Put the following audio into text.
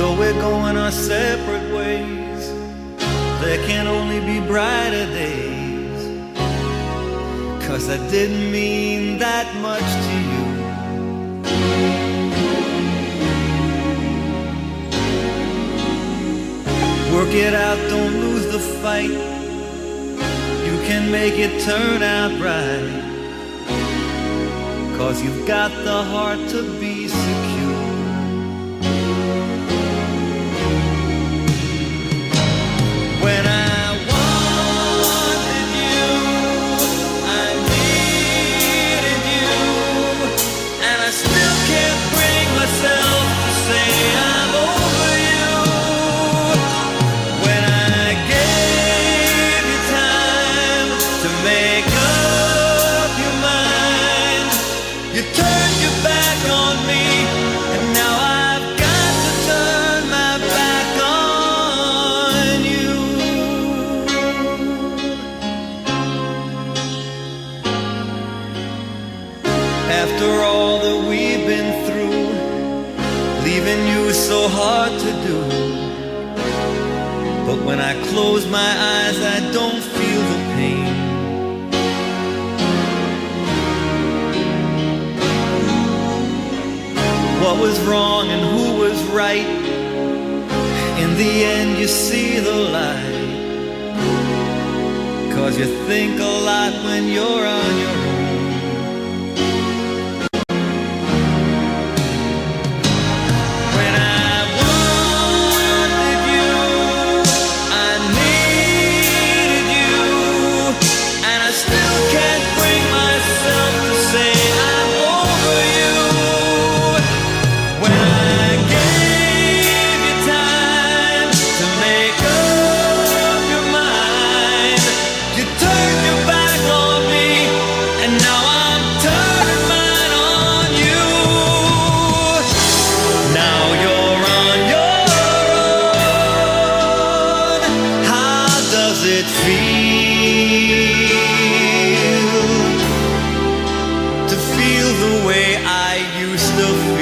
Though we're going our separate ways, there can only be brighter days. Cause I didn't mean that much to you. Work it out, don't lose the fight. You can make it turn out right. Cause you've got the heart to be secure. Hard to do. But when I close my eyes, I don't What was wrong and who was right? In the end, you see the light. Cause you think a lot when you're on your own. the